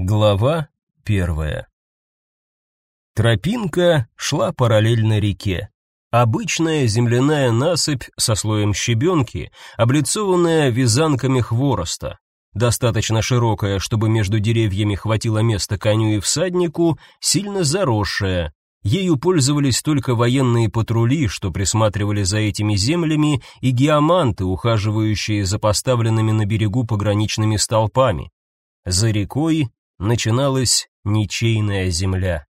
Глава первая. Тропинка шла параллельно реке. Обычная земляная насыпь со слоем щебенки, облицованная вязанками хвороста. Достаточно широкая, чтобы между деревьями хватило места коню и всаднику, сильно заросшая. Ею пользовались только военные патрули, что присматривали за этими землями, и геоманты, ухаживающие за поставленными на берегу пограничными столпами. За рекой начиналась ничейная земля.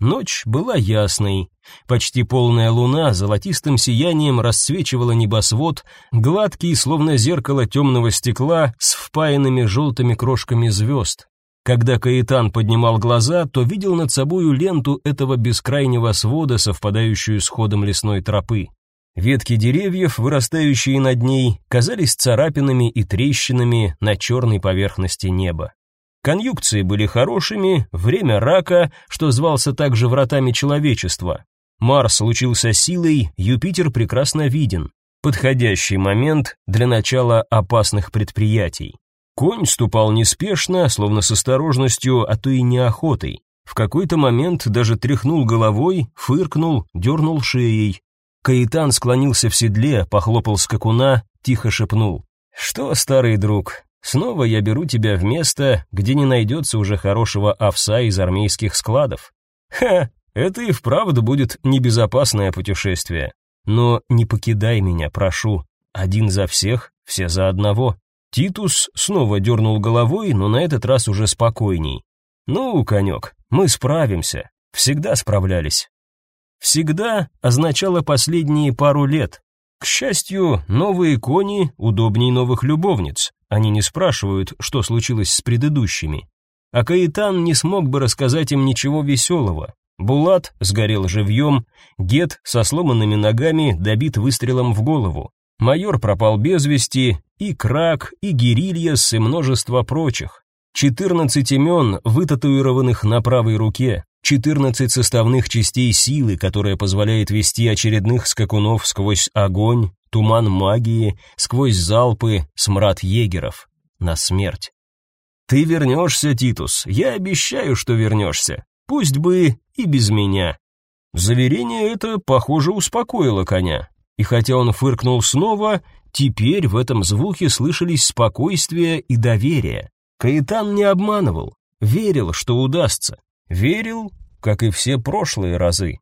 Ночь была ясной. Почти полная луна золотистым сиянием расцвечивала небосвод, гладкий, словно зеркало темного стекла, с впаянными желтыми крошками звезд. Когда Каэтан поднимал глаза, то видел над собою ленту этого бескрайнего свода, совпадающую с ходом лесной тропы. Ветки деревьев, вырастающие над ней, казались царапинами и трещинами на черной поверхности неба. Конъюнкции были хорошими, время рака, что звался также вратами человечества. Марс лучился силой, Юпитер прекрасно виден. Подходящий момент для начала опасных предприятий. Конь ступал неспешно, словно с осторожностью, а то и неохотой. В какой-то момент даже тряхнул головой, фыркнул, дернул шеей. Каитан склонился в седле, похлопал скакуна, тихо шепнул. «Что, старый друг, Снова я беру тебя в место, где не найдется уже хорошего овса из армейских складов. Ха, это и вправду будет небезопасное путешествие. Но не покидай меня, прошу. Один за всех, все за одного. Титус снова дернул головой, но на этот раз уже спокойней. Ну, конек, мы справимся. Всегда справлялись. Всегда означало последние пару лет. К счастью, новые кони удобней новых любовниц. Они не спрашивают, что случилось с предыдущими. А Каитан не смог бы рассказать им ничего веселого. Булат сгорел живьем, Гет со сломанными ногами добит выстрелом в голову. Майор пропал без вести, и Крак, и Гирильяс, и множество прочих. Четырнадцать имен, вытатуированных на правой руке, четырнадцать составных частей силы, которая позволяет вести очередных скакунов сквозь огонь, туман магии, сквозь залпы, смрад егеров. На смерть. Ты вернешься, Титус, я обещаю, что вернешься. Пусть бы и без меня. Заверение это, похоже, успокоило коня. И хотя он фыркнул снова, теперь в этом звуке слышались спокойствие и доверие. Каэтан не обманывал, верил, что удастся. Верил, как и все прошлые разы.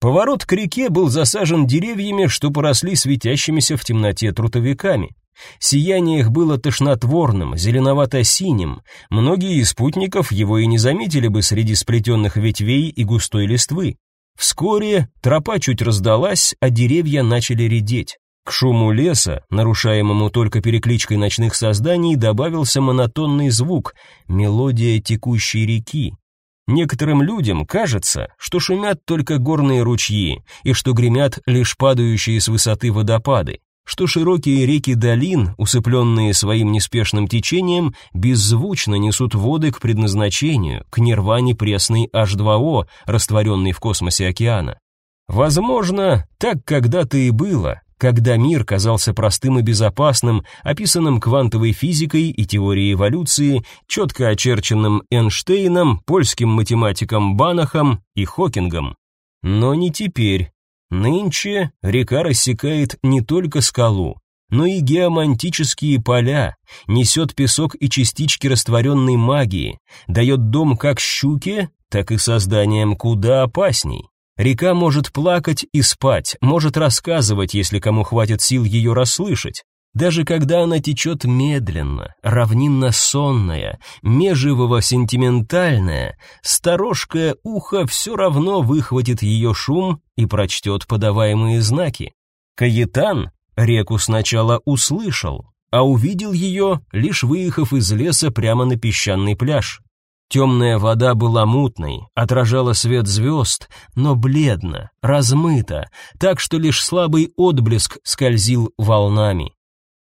Поворот к реке был засажен деревьями, что поросли светящимися в темноте трутовиками. Сияние их было тошнотворным, зеленовато-синим. Многие из спутников его и не заметили бы среди сплетенных ветвей и густой листвы. Вскоре тропа чуть раздалась, а деревья начали редеть. К шуму леса, нарушаемому только перекличкой ночных созданий, добавился монотонный звук мелодия текущей реки. Некоторым людям кажется, что шумят только горные ручьи и что гремят лишь падающие с высоты водопады, что широкие реки долин, усыпленные своим неспешным течением, беззвучно несут воды к предназначению, к нирване пресной H2O, растворенной в космосе океана. Возможно, так когда-то и было, когда мир казался простым и безопасным, описанным квантовой физикой и теорией эволюции, четко очерченным Эйнштейном, польским математиком Банахом и Хокингом. Но не теперь. Нынче река рассекает не только скалу, но и геомантические поля, несет песок и частички растворенной магии, дает дом как щуке, так и созданиям куда опасней. Река может плакать и спать, может рассказывать, если кому хватит сил ее расслышать. Даже когда она течет медленно, равнинно-сонная, межевово-сентиментальная, сторожкое ухо все равно выхватит ее шум и прочтет подаваемые знаки. Каетан реку сначала услышал, а увидел ее, лишь выехав из леса прямо на песчаный пляж. Темная вода была мутной, отражала свет звезд, но бледно, размыто, так что лишь слабый отблеск скользил волнами.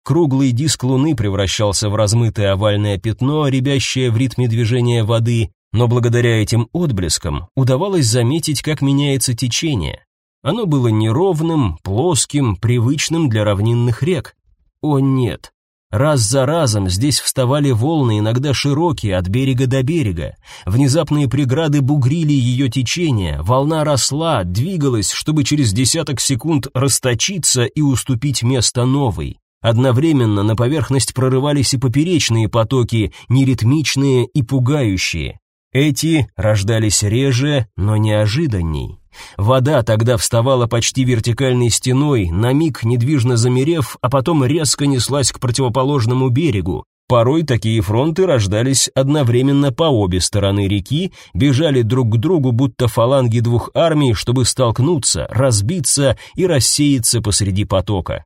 Круглый диск луны превращался в размытое овальное пятно, рябящее в ритме движения воды, но благодаря этим отблескам удавалось заметить, как меняется течение. Оно было неровным, плоским, привычным для равнинных рек. О нет, Раз за разом здесь вставали волны, иногда широкие, от берега до берега. Внезапные преграды бугрили ее течение, волна росла, двигалась, чтобы через десяток секунд расточиться и уступить место новой. Одновременно на поверхность прорывались и поперечные потоки, неритмичные и пугающие. Эти рождались реже, но неожиданней. Вода тогда вставала почти вертикальной стеной, на миг недвижно замерев, а потом резко неслась к противоположному берегу. Порой такие фронты рождались одновременно по обе стороны реки, бежали друг к другу, будто фаланги двух армий, чтобы столкнуться, разбиться и рассеяться посреди потока.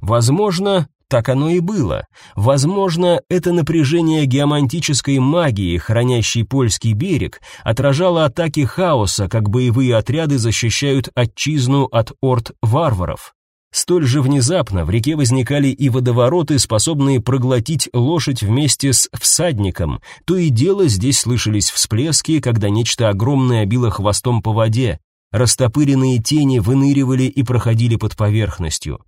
Возможно, так оно и было. Возможно, это напряжение геомантической магии, хранящей польский берег, отражало атаки хаоса, как боевые отряды защищают отчизну от орд варваров. Столь же внезапно в реке возникали и водовороты, способные проглотить лошадь вместе с всадником. То и дело здесь слышались всплески, когда нечто огромное било хвостом по воде. Растопыренные тени выныривали и проходили под поверхностью.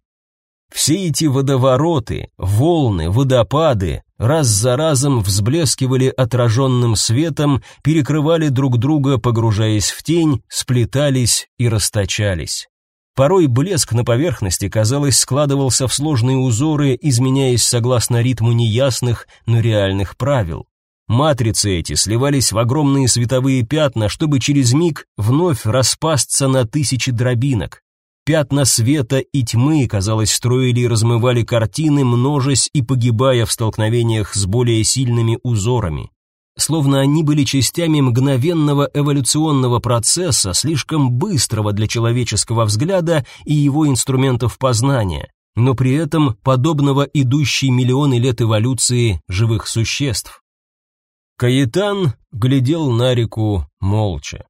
Все эти водовороты, волны, водопады раз за разом взблескивали отраженным светом, перекрывали друг друга, погружаясь в тень, сплетались и расточались. Порой блеск на поверхности, казалось, складывался в сложные узоры, изменяясь согласно ритму неясных, но реальных правил. Матрицы эти сливались в огромные световые пятна, чтобы через миг вновь распасться на тысячи дробинок. Пятна света и тьмы, казалось, строили и размывали картины, множась и погибая в столкновениях с более сильными узорами. Словно они были частями мгновенного эволюционного процесса, слишком быстрого для человеческого взгляда и его инструментов познания, но при этом подобного идущей миллионы лет эволюции живых существ. Каитан глядел на реку молча.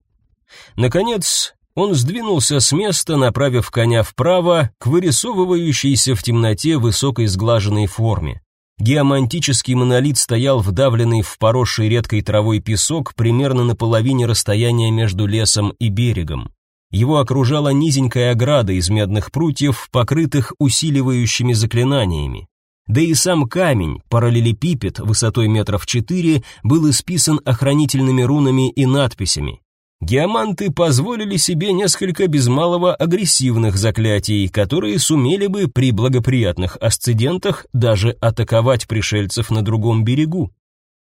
Наконец, он сдвинулся с места, направив коня вправо к вырисовывающейся в темноте высокой сглаженной форме. Геомантический монолит стоял вдавленный в поросший редкой травой песок примерно на половине расстояния между лесом и берегом. Его окружала низенькая ограда из медных прутьев, покрытых усиливающими заклинаниями. Да и сам камень, параллелепипед высотой метров четыре, был исписан охранительными рунами и надписями. Геоманты позволили себе несколько без малого агрессивных заклятий, которые сумели бы при благоприятных асцендентах даже атаковать пришельцев на другом берегу.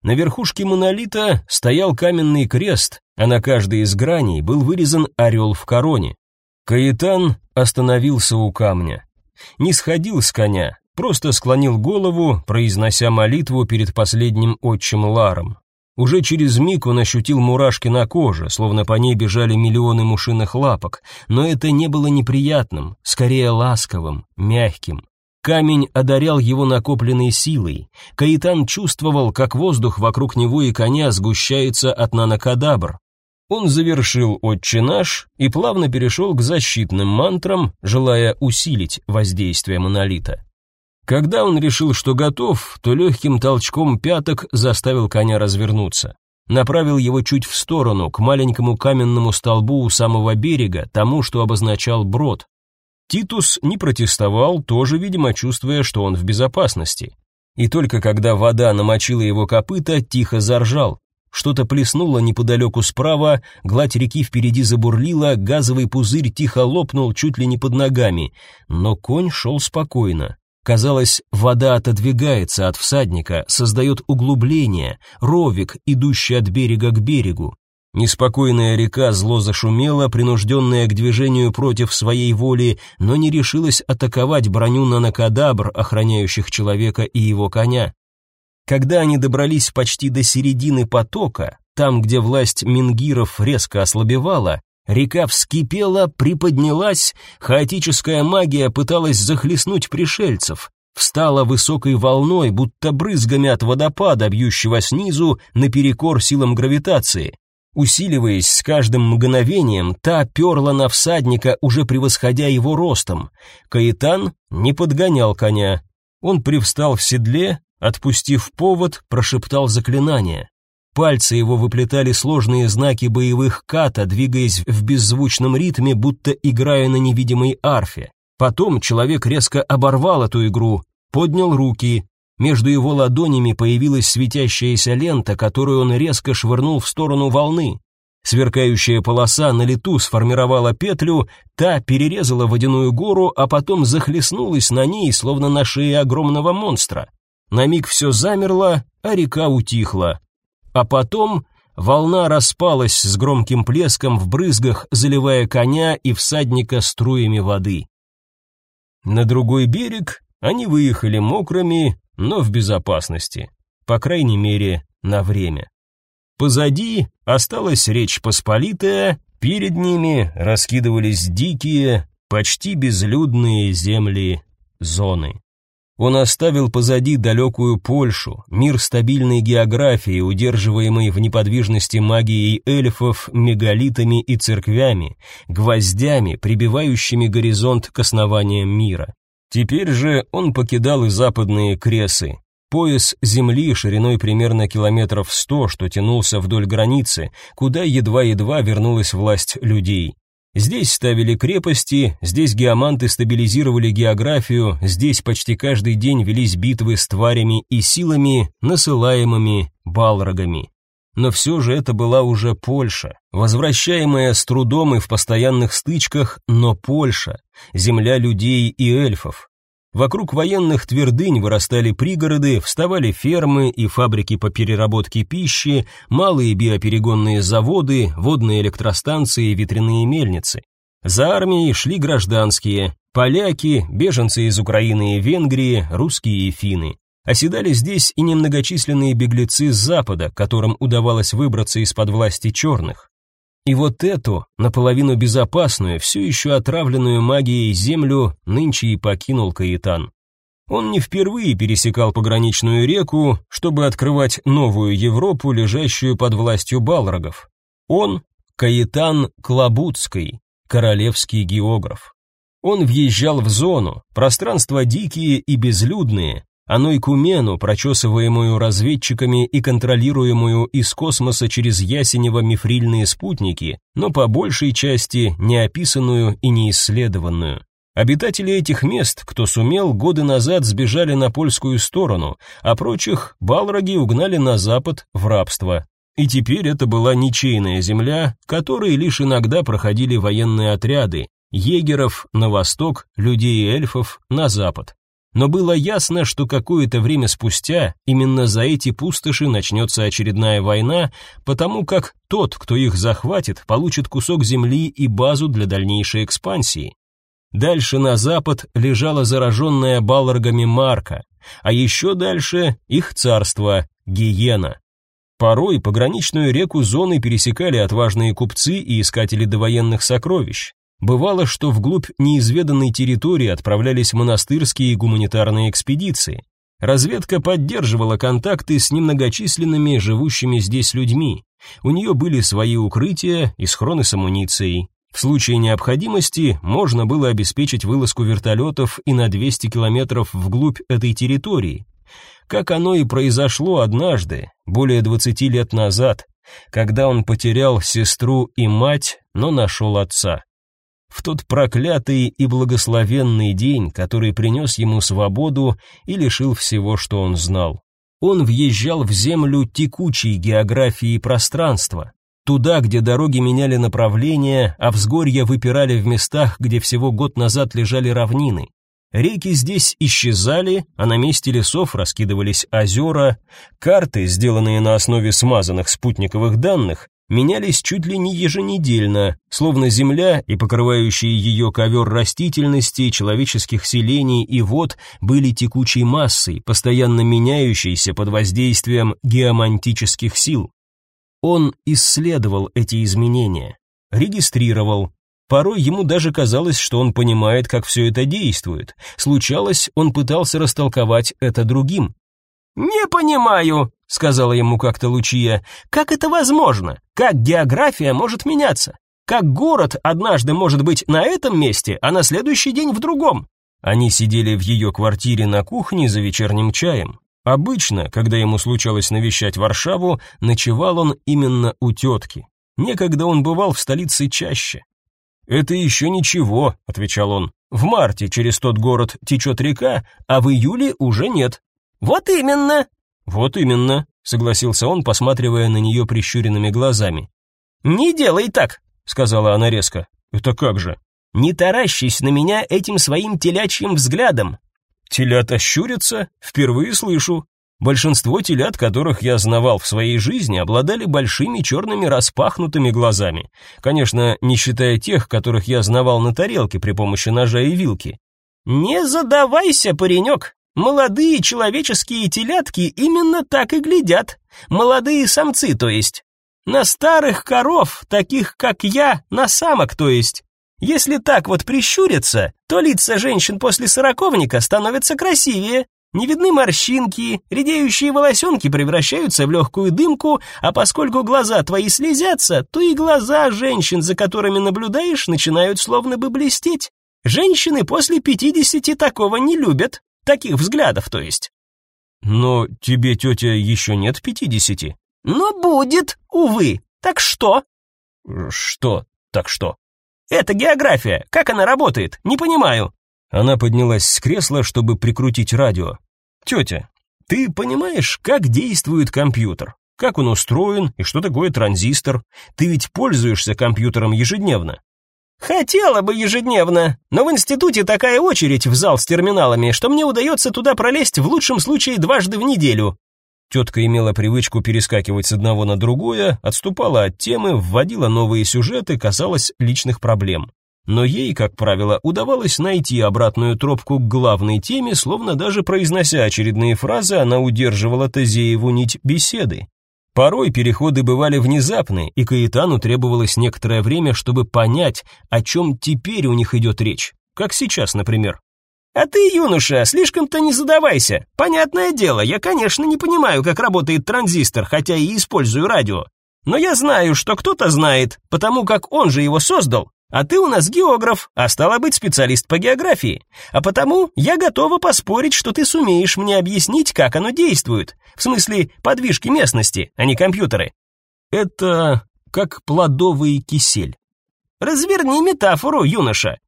На верхушке монолита стоял каменный крест, а на каждой из граней был вырезан орел в короне. Каэтан остановился у камня. Не сходил с коня, просто склонил голову, произнося молитву перед последним отчим Ларом. Уже через миг он ощутил мурашки на коже, словно по ней бежали миллионы мушиных лапок, но это не было неприятным, скорее ласковым, мягким. Камень одарял его накопленной силой. Каитан чувствовал, как воздух вокруг него и коня сгущается от нанокадабр. Он завершил «Отче наш» и плавно перешел к защитным мантрам, желая усилить воздействие монолита. Когда он решил, что готов, то легким толчком пяток заставил коня развернуться. Направил его чуть в сторону, к маленькому каменному столбу у самого берега, тому, что обозначал брод. Титус не протестовал, тоже, видимо, чувствуя, что он в безопасности. И только когда вода намочила его копыта, тихо заржал. Что-то плеснуло неподалеку справа, гладь реки впереди забурлила, газовый пузырь тихо лопнул чуть ли не под ногами, но конь шел спокойно. Казалось, вода отодвигается от всадника, создает углубление, ровик, идущий от берега к берегу. Неспокойная река зло зашумела, принужденная к движению против своей воли, но не решилась атаковать броню нанокадабр, охраняющих человека и его коня. Когда они добрались почти до середины потока, там, где власть мингиров резко ослабевала, Река вскипела, приподнялась, хаотическая магия пыталась захлестнуть пришельцев, встала высокой волной, будто брызгами от водопада, бьющего снизу наперекор силам гравитации. Усиливаясь с каждым мгновением, та перла на всадника, уже превосходя его ростом. Каитан не подгонял коня. Он привстал в седле, отпустив повод, прошептал заклинание. Пальцы его выплетали сложные знаки боевых ката, двигаясь в беззвучном ритме, будто играя на невидимой арфе. Потом человек резко оборвал эту игру, поднял руки. Между его ладонями появилась светящаяся лента, которую он резко швырнул в сторону волны. Сверкающая полоса на лету сформировала петлю, та перерезала водяную гору, а потом захлестнулась на ней, словно на шее огромного монстра. На миг все замерло, а река утихла. А потом волна распалась с громким плеском в брызгах, заливая коня и всадника струями воды. На другой берег они выехали мокрыми, но в безопасности, по крайней мере, на время. Позади осталась Речь Посполитая, перед ними раскидывались дикие, почти безлюдные земли зоны. Он оставил позади далекую Польшу, мир стабильной географии, удерживаемый в неподвижности магией эльфов, мегалитами и церквями, гвоздями, прибивающими горизонт к основаниям мира. Теперь же он покидал и западные кресы, Пояс земли шириной примерно километров сто, что тянулся вдоль границы, куда едва-едва вернулась власть людей. Здесь ставили крепости, здесь геоманты стабилизировали географию, здесь почти каждый день велись битвы с тварями и силами, насылаемыми балрогами. Но все же это была уже Польша, возвращаемая с трудом и в постоянных стычках, но Польша, земля людей и эльфов, Вокруг военных твердынь вырастали пригороды, вставали фермы и фабрики по переработке пищи, малые биоперегонные заводы, водные электростанции ветряные мельницы. За армией шли гражданские, поляки, беженцы из Украины и Венгрии, русские и финны. Оседали здесь и немногочисленные беглецы с запада, которым удавалось выбраться из-под власти черных. И вот эту, наполовину безопасную, все еще отравленную магией землю нынче и покинул Каитан. Он не впервые пересекал пограничную реку, чтобы открывать новую Европу, лежащую под властью балрогов. Он — Каитан Клабутский, королевский географ. Он въезжал в зону, пространства дикие и безлюдные, а Нойкумену, прочесываемую разведчиками и контролируемую из космоса через ясенево-мифрильные спутники, но по большей части неописанную и неисследованную. Обитатели этих мест, кто сумел, годы назад сбежали на польскую сторону, а прочих балроги угнали на запад в рабство. И теперь это была ничейная земля, которой лишь иногда проходили военные отряды, егеров на восток, людей и эльфов на запад но было ясно, что какое-то время спустя именно за эти пустоши начнется очередная война, потому как тот, кто их захватит, получит кусок земли и базу для дальнейшей экспансии. Дальше на запад лежала зараженная балларгами Марка, а еще дальше их царство Гиена. Порой пограничную реку зоны пересекали отважные купцы и искатели довоенных сокровищ. Бывало, что вглубь неизведанной территории отправлялись монастырские и гуманитарные экспедиции. Разведка поддерживала контакты с немногочисленными живущими здесь людьми. У нее были свои укрытия и схроны с амуницией. В случае необходимости можно было обеспечить вылазку вертолетов и на 200 километров вглубь этой территории. Как оно и произошло однажды, более 20 лет назад, когда он потерял сестру и мать, но нашел отца в тот проклятый и благословенный день, который принес ему свободу и лишил всего, что он знал. Он въезжал в землю текучей географии и пространства, туда, где дороги меняли направление, а взгорья выпирали в местах, где всего год назад лежали равнины. Реки здесь исчезали, а на месте лесов раскидывались озера, карты, сделанные на основе смазанных спутниковых данных, менялись чуть ли не еженедельно, словно земля и покрывающий ее ковер растительности, человеческих селений и вод были текучей массой, постоянно меняющейся под воздействием геомантических сил. Он исследовал эти изменения, регистрировал. Порой ему даже казалось, что он понимает, как все это действует. Случалось, он пытался растолковать это другим. «Не понимаю», — сказала ему как-то Лучия, — «как это возможно? Как география может меняться? Как город однажды может быть на этом месте, а на следующий день в другом?» Они сидели в ее квартире на кухне за вечерним чаем. Обычно, когда ему случалось навещать Варшаву, ночевал он именно у тетки. Некогда он бывал в столице чаще. «Это еще ничего», — отвечал он. «В марте через тот город течет река, а в июле уже нет. Вот именно. Вот именно, согласился он, посматривая на нее прищуренными глазами. Не делай так, сказала она резко. Это как же? Не таращись на меня этим своим телячьим взглядом. Телята щурятся? Впервые слышу. Большинство телят, которых я знавал в своей жизни, обладали большими черными распахнутыми глазами. Конечно, не считая тех, которых я знавал на тарелке при помощи ножа и вилки. Не задавайся, паренек. Молодые человеческие телятки именно так и глядят. Молодые самцы, то есть. На старых коров, таких как я, на самок, то есть. Если так вот прищуриться, то лица женщин после сороковника становятся красивее, не видны морщинки, редеющие волосенки превращаются в легкую дымку, а поскольку глаза твои слезятся, то и глаза женщин, за которыми наблюдаешь, начинают словно бы блестеть. Женщины после пятидесяти такого не любят, таких взглядов, то есть. Но тебе, тетя, еще нет пятидесяти. Но будет, увы. Так что? Что? Так что? Это география. Как она работает? Не понимаю. Она поднялась с кресла, чтобы прикрутить радио. «Тетя, ты понимаешь, как действует компьютер? Как он устроен и что такое транзистор? Ты ведь пользуешься компьютером ежедневно». «Хотела бы ежедневно, но в институте такая очередь в зал с терминалами, что мне удается туда пролезть в лучшем случае дважды в неделю». Тетка имела привычку перескакивать с одного на другое, отступала от темы, вводила новые сюжеты, касалась личных проблем но ей, как правило, удавалось найти обратную тропку к главной теме, словно даже произнося очередные фразы, она удерживала Тазееву нить беседы. Порой переходы бывали внезапны, и Каэтану требовалось некоторое время, чтобы понять, о чем теперь у них идет речь, как сейчас, например. «А ты, юноша, слишком-то не задавайся. Понятное дело, я, конечно, не понимаю, как работает транзистор, хотя и использую радио. Но я знаю, что кто-то знает, потому как он же его создал, а ты у нас географ, а стала быть специалист по географии. А потому я готова поспорить, что ты сумеешь мне объяснить, как оно действует. В смысле, подвижки местности, а не компьютеры. Это как плодовый кисель. Разверни метафору, юноша.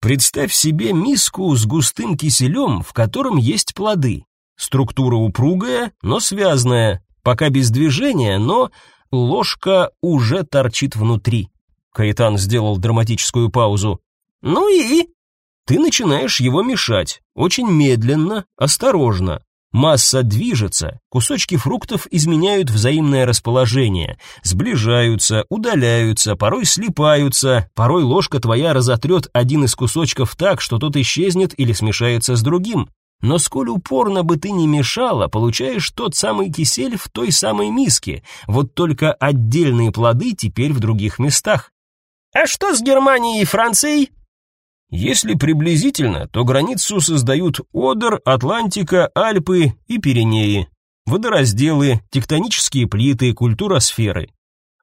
Представь себе миску с густым киселем, в котором есть плоды. Структура упругая, но связанная, пока без движения, но ложка уже торчит внутри. Каэтан сделал драматическую паузу. «Ну и?» «Ты начинаешь его мешать, очень медленно, осторожно. Масса движется, кусочки фруктов изменяют взаимное расположение, сближаются, удаляются, порой слипаются, порой ложка твоя разотрет один из кусочков так, что тот исчезнет или смешается с другим. Но сколь упорно бы ты ни мешала, получаешь тот самый кисель в той самой миске, вот только отдельные плоды теперь в других местах. А что с Германией и Францией? Если приблизительно, то границу создают Одер, Атлантика, Альпы и Пиренеи. Водоразделы, тектонические плиты, культура сферы.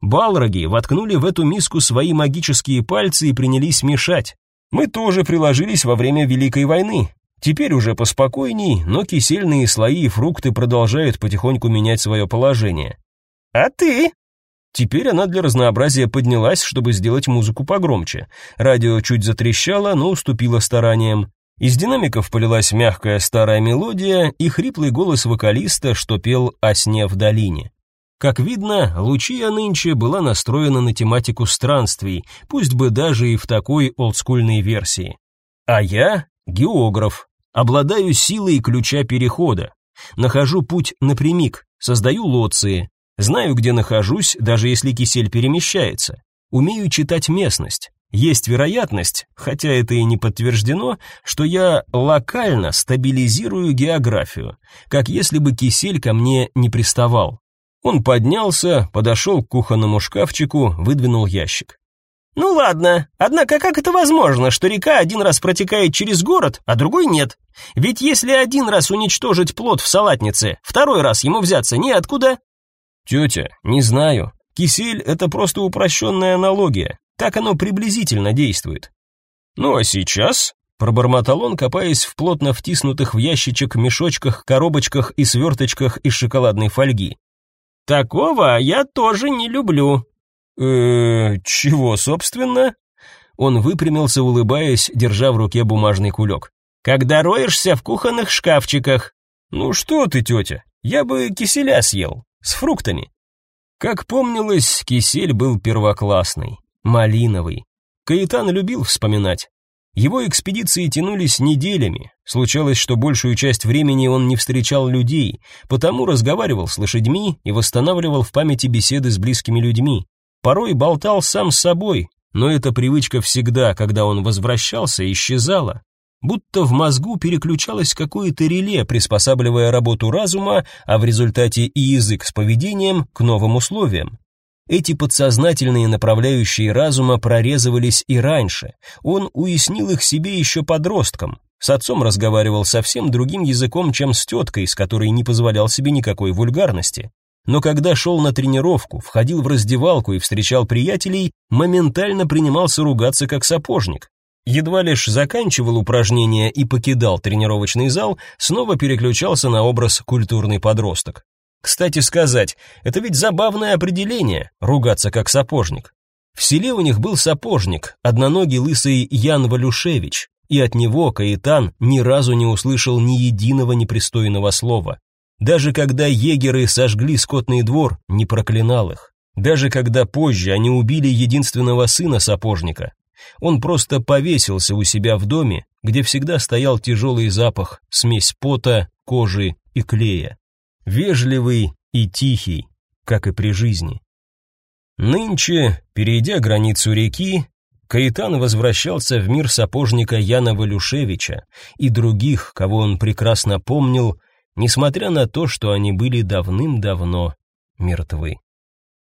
Балроги воткнули в эту миску свои магические пальцы и принялись мешать. Мы тоже приложились во время Великой войны. Теперь уже поспокойней, но кисельные слои и фрукты продолжают потихоньку менять свое положение. А ты? Теперь она для разнообразия поднялась, чтобы сделать музыку погромче. Радио чуть затрещало, но уступило стараниям. Из динамиков полилась мягкая старая мелодия и хриплый голос вокалиста, что пел о сне в долине. Как видно, Лучия нынче была настроена на тематику странствий, пусть бы даже и в такой олдскульной версии. А я — географ, обладаю силой ключа перехода. Нахожу путь напрямик, создаю лоции, Знаю, где нахожусь, даже если кисель перемещается. Умею читать местность. Есть вероятность, хотя это и не подтверждено, что я локально стабилизирую географию, как если бы кисель ко мне не приставал. Он поднялся, подошел к кухонному шкафчику, выдвинул ящик. Ну ладно, однако как это возможно, что река один раз протекает через город, а другой нет? Ведь если один раз уничтожить плод в салатнице, второй раз ему взяться неоткуда. Тетя, не знаю. Кисель — это просто упрощенная аналогия. Так оно приблизительно действует. Ну а сейчас, пробормотал он, копаясь в плотно втиснутых в ящичек мешочках, коробочках и сверточках из шоколадной фольги. Такого я тоже не люблю. Э, чего, собственно? Он выпрямился, улыбаясь, держа в руке бумажный кулек. Когда роешься в кухонных шкафчиках. Ну что ты, тетя, я бы киселя съел, с фруктами. Как помнилось, кисель был первоклассный, малиновый. Каэтан любил вспоминать. Его экспедиции тянулись неделями. Случалось, что большую часть времени он не встречал людей, потому разговаривал с лошадьми и восстанавливал в памяти беседы с близкими людьми. Порой болтал сам с собой, но эта привычка всегда, когда он возвращался, исчезала. Будто в мозгу переключалось какое-то реле, приспосабливая работу разума, а в результате и язык с поведением к новым условиям. Эти подсознательные направляющие разума прорезывались и раньше. Он уяснил их себе еще подростком. С отцом разговаривал совсем другим языком, чем с теткой, с которой не позволял себе никакой вульгарности. Но когда шел на тренировку, входил в раздевалку и встречал приятелей, моментально принимался ругаться как сапожник. Едва лишь заканчивал упражнения и покидал тренировочный зал, снова переключался на образ культурный подросток. Кстати сказать, это ведь забавное определение ругаться как сапожник. В селе у них был сапожник, одноногий лысый Ян Валюшевич, и от него Каитан ни разу не услышал ни единого непристойного слова. Даже когда егеры сожгли скотный двор, не проклинал их. Даже когда позже они убили единственного сына сапожника, он просто повесился у себя в доме, где всегда стоял тяжелый запах, смесь пота, кожи и клея вежливый и тихий, как и при жизни. Нынче, перейдя границу реки, Каитан возвращался в мир сапожника Яна Валюшевича и других, кого он прекрасно помнил, несмотря на то, что они были давным-давно мертвы.